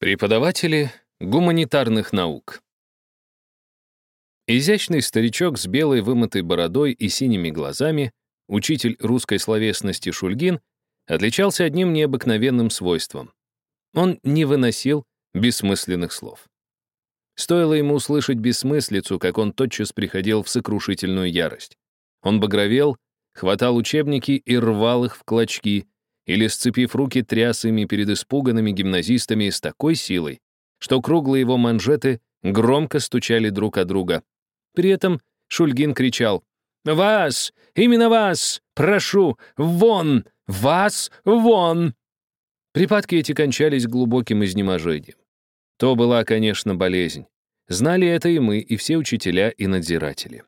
Преподаватели гуманитарных наук. Изящный старичок с белой вымытой бородой и синими глазами, учитель русской словесности Шульгин, отличался одним необыкновенным свойством. Он не выносил бессмысленных слов. Стоило ему услышать бессмыслицу, как он тотчас приходил в сокрушительную ярость. Он багровел, хватал учебники и рвал их в клочки, или, сцепив руки, тряс ими перед испуганными гимназистами с такой силой, что круглые его манжеты громко стучали друг от друга. При этом Шульгин кричал «Вас! Именно вас! Прошу! Вон! Вас! Вон!» Припадки эти кончались глубоким изнеможением. То была, конечно, болезнь. Знали это и мы, и все учителя, и надзиратели.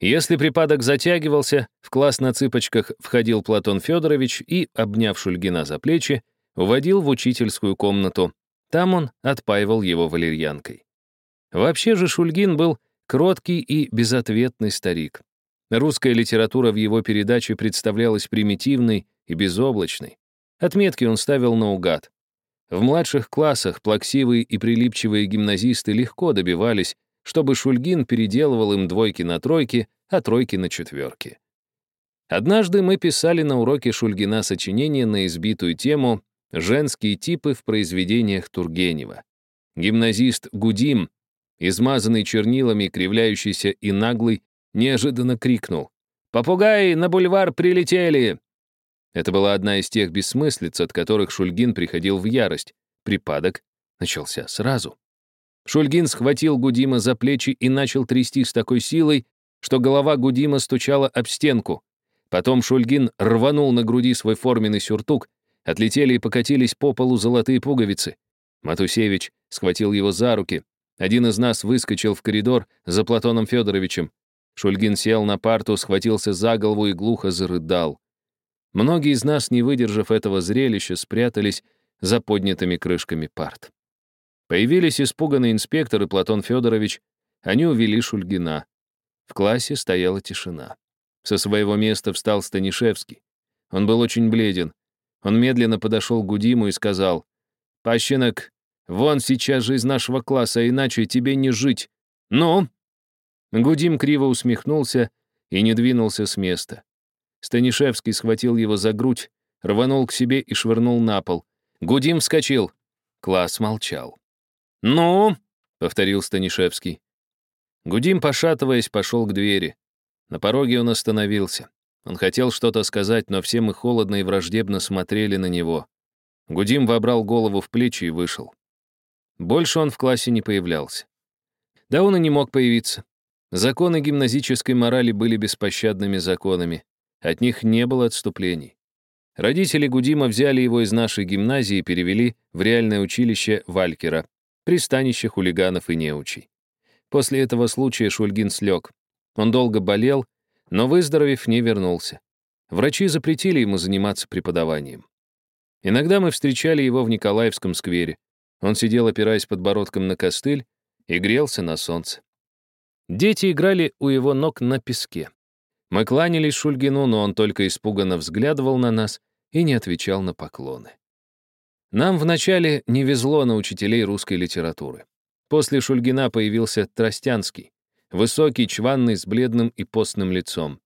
Если припадок затягивался, в класс на цыпочках входил Платон Федорович и, обняв Шульгина за плечи, уводил в учительскую комнату. Там он отпаивал его валерьянкой. Вообще же Шульгин был кроткий и безответный старик. Русская литература в его передаче представлялась примитивной и безоблачной. Отметки он ставил наугад. В младших классах плаксивые и прилипчивые гимназисты легко добивались, чтобы Шульгин переделывал им двойки на тройки, а тройки на четверки. Однажды мы писали на уроке Шульгина сочинение на избитую тему «Женские типы в произведениях Тургенева». Гимназист Гудим, измазанный чернилами, кривляющийся и наглый, неожиданно крикнул «Попугаи на бульвар прилетели!» Это была одна из тех бессмыслиц, от которых Шульгин приходил в ярость. Припадок начался сразу. Шульгин схватил Гудима за плечи и начал трясти с такой силой, что голова Гудима стучала об стенку. Потом Шульгин рванул на груди свой форменный сюртук, отлетели и покатились по полу золотые пуговицы. Матусевич схватил его за руки. Один из нас выскочил в коридор за Платоном Федоровичем. Шульгин сел на парту, схватился за голову и глухо зарыдал. Многие из нас, не выдержав этого зрелища, спрятались за поднятыми крышками парт. Появились испуганный инспектор и Платон Федорович. Они увели Шульгина. В классе стояла тишина. Со своего места встал Станишевский. Он был очень бледен. Он медленно подошел к Гудиму и сказал, «Пащенок, вон сейчас же из нашего класса, иначе тебе не жить. Ну?» Гудим криво усмехнулся и не двинулся с места. Станишевский схватил его за грудь, рванул к себе и швырнул на пол. Гудим вскочил. Класс молчал. «Ну?» — повторил Станишевский. Гудим, пошатываясь, пошел к двери. На пороге он остановился. Он хотел что-то сказать, но все мы холодно и враждебно смотрели на него. Гудим вобрал голову в плечи и вышел. Больше он в классе не появлялся. Да он и не мог появиться. Законы гимназической морали были беспощадными законами. От них не было отступлений. Родители Гудима взяли его из нашей гимназии и перевели в реальное училище Валькера, пристанище хулиганов и неучей. После этого случая Шульгин слег. Он долго болел, но, выздоровев, не вернулся. Врачи запретили ему заниматься преподаванием. Иногда мы встречали его в Николаевском сквере. Он сидел, опираясь подбородком на костыль, и грелся на солнце. Дети играли у его ног на песке. Мы кланялись Шульгину, но он только испуганно взглядывал на нас и не отвечал на поклоны. Нам вначале не везло на учителей русской литературы. После Шульгина появился Тростянский, высокий, чванный, с бледным и постным лицом.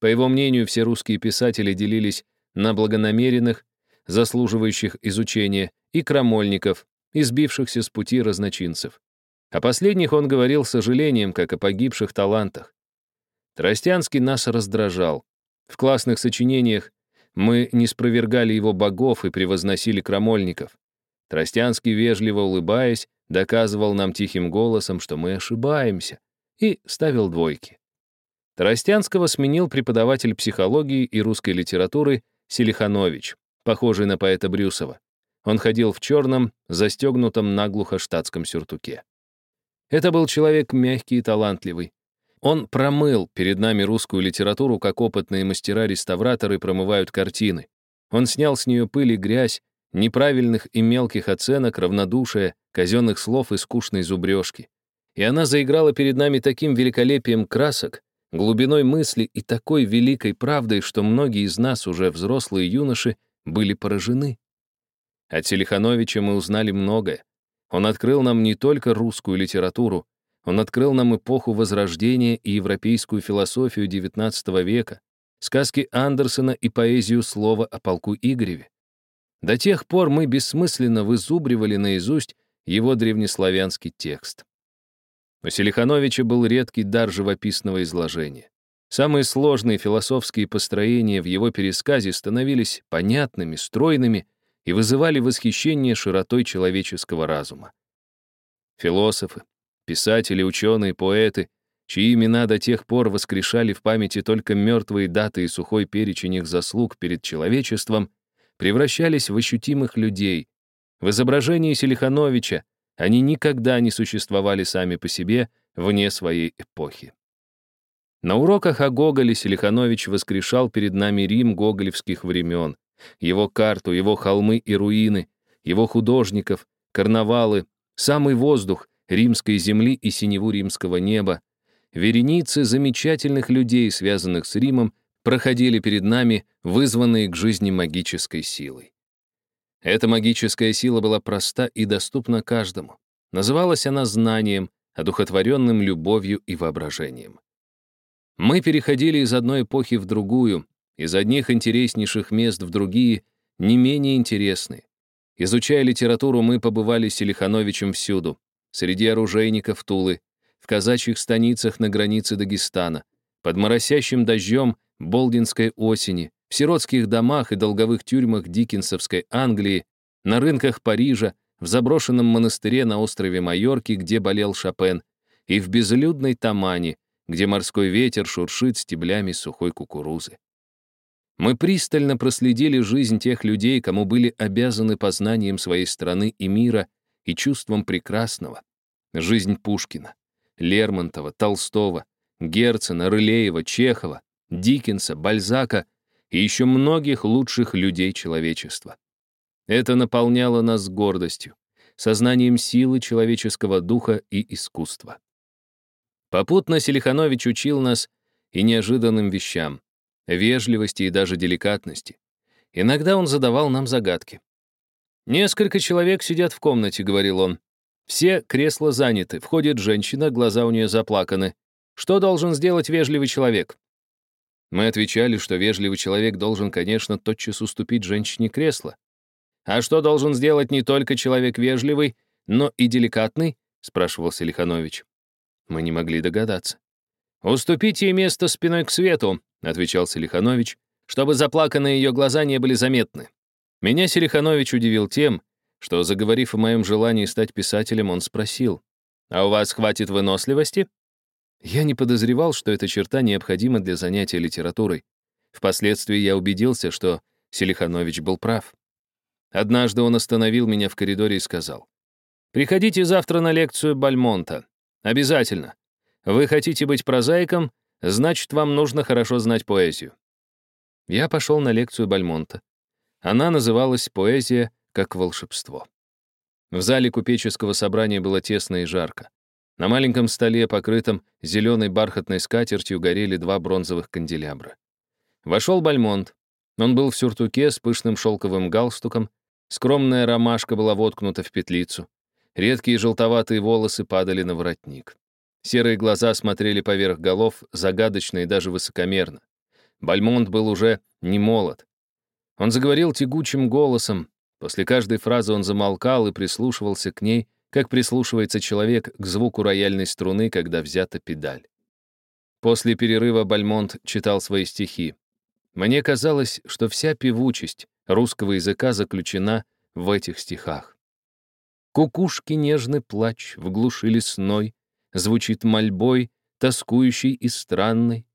По его мнению, все русские писатели делились на благонамеренных, заслуживающих изучения, и крамольников, избившихся с пути разночинцев. О последних он говорил с сожалением, как о погибших талантах. Тростянский нас раздражал. В классных сочинениях мы не спровергали его богов и превозносили крамольников. Тростянский, вежливо улыбаясь, доказывал нам тихим голосом, что мы ошибаемся, и ставил двойки. Тростянского сменил преподаватель психологии и русской литературы Селиханович, похожий на поэта Брюсова. Он ходил в черном, застегнутом наглухо штатском сюртуке. Это был человек мягкий и талантливый. Он промыл перед нами русскую литературу, как опытные мастера-реставраторы промывают картины. Он снял с нее пыль и грязь, неправильных и мелких оценок, равнодушия, казенных слов и скучной зубрежки. И она заиграла перед нами таким великолепием красок, глубиной мысли и такой великой правдой, что многие из нас, уже взрослые юноши, были поражены. От Селихановича мы узнали многое. Он открыл нам не только русскую литературу, он открыл нам эпоху Возрождения и европейскую философию XIX века, сказки Андерсона и поэзию слова о полку Игореве. До тех пор мы бессмысленно вызубривали наизусть его древнеславянский текст. У Селихановича был редкий дар живописного изложения. Самые сложные философские построения в его пересказе становились понятными, стройными и вызывали восхищение широтой человеческого разума. Философы, писатели, ученые, поэты, чьи имена до тех пор воскрешали в памяти только мертвые даты и сухой перечень их заслуг перед человечеством, превращались в ощутимых людей. В изображении Селихановича они никогда не существовали сами по себе вне своей эпохи. На уроках о Гоголе Селиханович воскрешал перед нами Рим гоголевских времен, его карту, его холмы и руины, его художников, карнавалы, самый воздух римской земли и синеву римского неба. Вереницы замечательных людей, связанных с Римом, проходили перед нами, вызванные к жизни магической силой. Эта магическая сила была проста и доступна каждому. Называлась она знанием, одухотворенным любовью и воображением. Мы переходили из одной эпохи в другую, из одних интереснейших мест в другие, не менее интересные. Изучая литературу, мы побывали с Селихановичем всюду. Среди оружейников Тулы, в казачьих станицах на границе Дагестана, под моросящим дождем Болдинской осени, в сиротских домах и долговых тюрьмах Диккенсовской Англии, на рынках Парижа, в заброшенном монастыре на острове Майорки, где болел Шопен, и в безлюдной Тамане, где морской ветер шуршит стеблями сухой кукурузы. Мы пристально проследили жизнь тех людей, кому были обязаны познанием своей страны и мира и чувством прекрасного. Жизнь Пушкина, Лермонтова, Толстого, Герцена, Рылеева, Чехова, Диккенса, Бальзака и еще многих лучших людей человечества. Это наполняло нас гордостью, сознанием силы человеческого духа и искусства. Попутно Селиханович учил нас и неожиданным вещам, вежливости и даже деликатности. Иногда он задавал нам загадки. «Несколько человек сидят в комнате», — говорил он. «Все кресла заняты, входит женщина, глаза у нее заплаканы. Что должен сделать вежливый человек?» Мы отвечали, что вежливый человек должен, конечно, тотчас уступить женщине кресло. «А что должен сделать не только человек вежливый, но и деликатный?» — спрашивал Селиханович. Мы не могли догадаться. «Уступите ей место спиной к свету», — отвечал Селиханович, «чтобы заплаканные ее глаза не были заметны». Меня Селиханович удивил тем, что, заговорив о моем желании стать писателем, он спросил, «А у вас хватит выносливости?» Я не подозревал, что эта черта необходима для занятия литературой. Впоследствии я убедился, что Селиханович был прав. Однажды он остановил меня в коридоре и сказал, «Приходите завтра на лекцию Бальмонта. Обязательно. Вы хотите быть прозаиком, значит, вам нужно хорошо знать поэзию. Я пошел на лекцию Бальмонта. Она называлась «Поэзия как волшебство». В зале купеческого собрания было тесно и жарко. На маленьком столе, покрытом зеленой бархатной скатертью, горели два бронзовых канделябра. Вошел Бальмонт. Он был в сюртуке с пышным шелковым галстуком, скромная ромашка была воткнута в петлицу. Редкие желтоватые волосы падали на воротник. Серые глаза смотрели поверх голов, загадочно и даже высокомерно. Бальмонт был уже не молод. Он заговорил тягучим голосом. После каждой фразы он замолкал и прислушивался к ней, как прислушивается человек к звуку рояльной струны, когда взята педаль. После перерыва Бальмонт читал свои стихи. Мне казалось, что вся певучесть русского языка заключена в этих стихах. Кукушки нежный плач в глуши лесной Звучит мольбой, тоскующей и странной.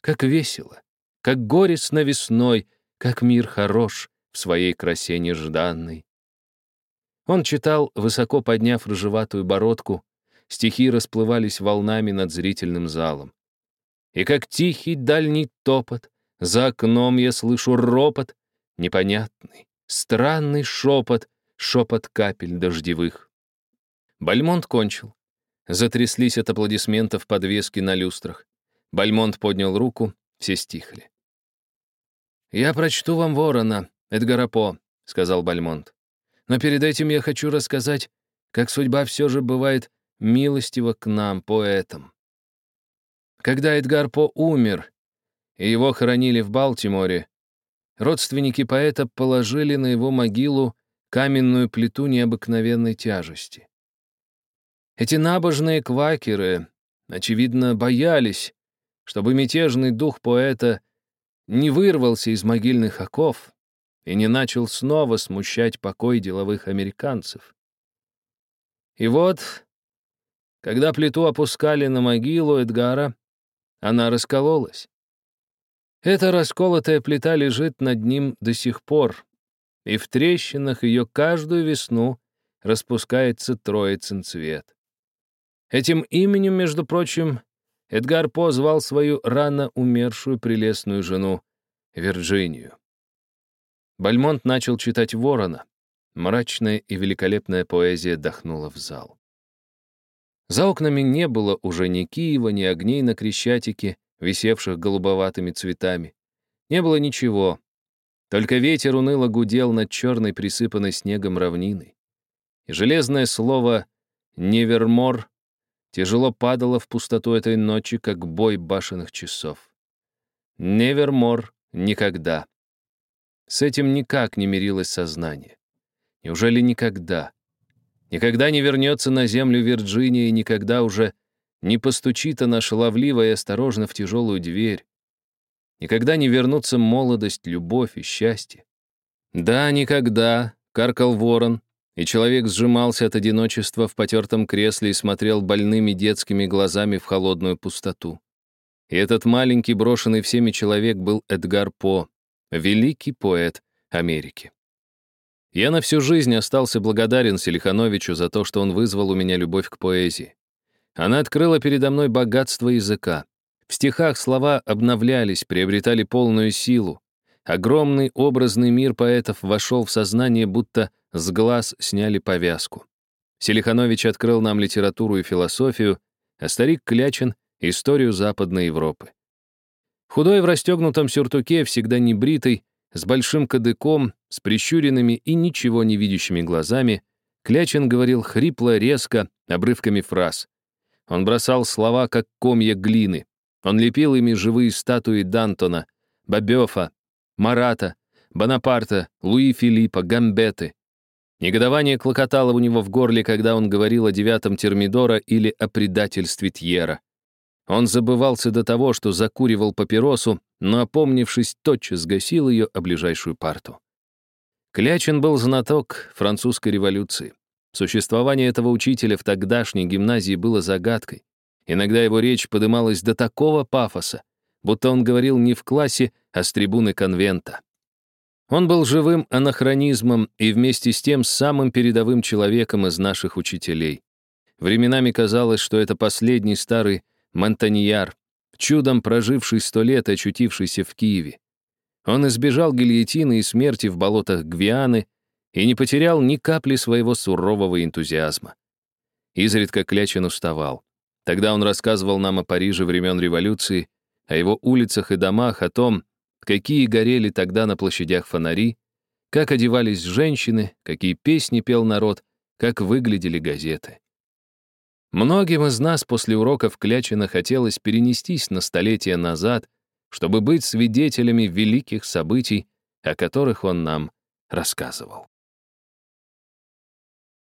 Как весело, как горестно весной, Как мир хорош в своей красе нежданной. Он читал, высоко подняв рыжеватую бородку, стихи расплывались волнами над зрительным залом. И как тихий дальний топот, за окном я слышу ропот, непонятный, странный шепот, шепот капель дождевых. Бальмонт кончил. Затряслись от аплодисментов подвески на люстрах. Бальмонт поднял руку, все стихли. «Я прочту вам ворона, Эдгара По», — сказал Бальмонт. «Но перед этим я хочу рассказать, как судьба все же бывает милостива к нам, поэтам. Когда Эдгар По умер, и его хоронили в Балтиморе, родственники поэта положили на его могилу каменную плиту необыкновенной тяжести. Эти набожные квакеры, очевидно, боялись, чтобы мятежный дух поэта не вырвался из могильных оков и не начал снова смущать покой деловых американцев. И вот, когда плиту опускали на могилу Эдгара, она раскололась. Эта расколотая плита лежит над ним до сих пор, и в трещинах ее каждую весну распускается троицын цвет. Этим именем, между прочим, Эдгар По звал свою рано умершую прелестную жену Вирджинию. Бальмонт начал читать «Ворона». Мрачная и великолепная поэзия дохнула в зал. За окнами не было уже ни Киева, ни огней на Крещатике, висевших голубоватыми цветами. Не было ничего. Только ветер уныло гудел над черной, присыпанной снегом равниной. И железное слово «невермор» тяжело падало в пустоту этой ночи, как бой башенных часов. «Невермор» никогда. С этим никак не мирилось сознание. Неужели никогда? Никогда не вернется на землю Вирджиния и никогда уже не постучит она шаловливо и осторожно в тяжелую дверь. Никогда не вернутся молодость, любовь и счастье. Да, никогда, каркал ворон, и человек сжимался от одиночества в потертом кресле и смотрел больными детскими глазами в холодную пустоту. И этот маленький, брошенный всеми человек был Эдгар По, великий поэт Америки. Я на всю жизнь остался благодарен Селихановичу за то, что он вызвал у меня любовь к поэзии. Она открыла передо мной богатство языка. В стихах слова обновлялись, приобретали полную силу. Огромный образный мир поэтов вошел в сознание, будто с глаз сняли повязку. Селиханович открыл нам литературу и философию, а старик Клячин — историю Западной Европы. Худой в расстегнутом сюртуке, всегда небритый, с большим кадыком, с прищуренными и ничего не видящими глазами, Клячин говорил хрипло, резко, обрывками фраз. Он бросал слова, как комья глины. Он лепил ими живые статуи Дантона, Бабёфа, Марата, Бонапарта, Луи Филиппа, Гамбеты. Негодование клокотало у него в горле, когда он говорил о девятом Термидора или о предательстве Тьера. Он забывался до того, что закуривал папиросу, но, опомнившись, тотчас гасил ее о ближайшую парту. Клячин был знаток французской революции. Существование этого учителя в тогдашней гимназии было загадкой. Иногда его речь подымалась до такого пафоса, будто он говорил не в классе, а с трибуны конвента. Он был живым анахронизмом и вместе с тем самым передовым человеком из наших учителей. Временами казалось, что это последний старый Монтаньяр, чудом проживший сто лет и очутившийся в Киеве. Он избежал гильотины и смерти в болотах Гвианы и не потерял ни капли своего сурового энтузиазма. Изредка Клячин уставал. Тогда он рассказывал нам о Париже времен революции, о его улицах и домах, о том, какие горели тогда на площадях фонари, как одевались женщины, какие песни пел народ, как выглядели газеты. Многим из нас после уроков Клячина хотелось перенестись на столетия назад, чтобы быть свидетелями великих событий, о которых он нам рассказывал.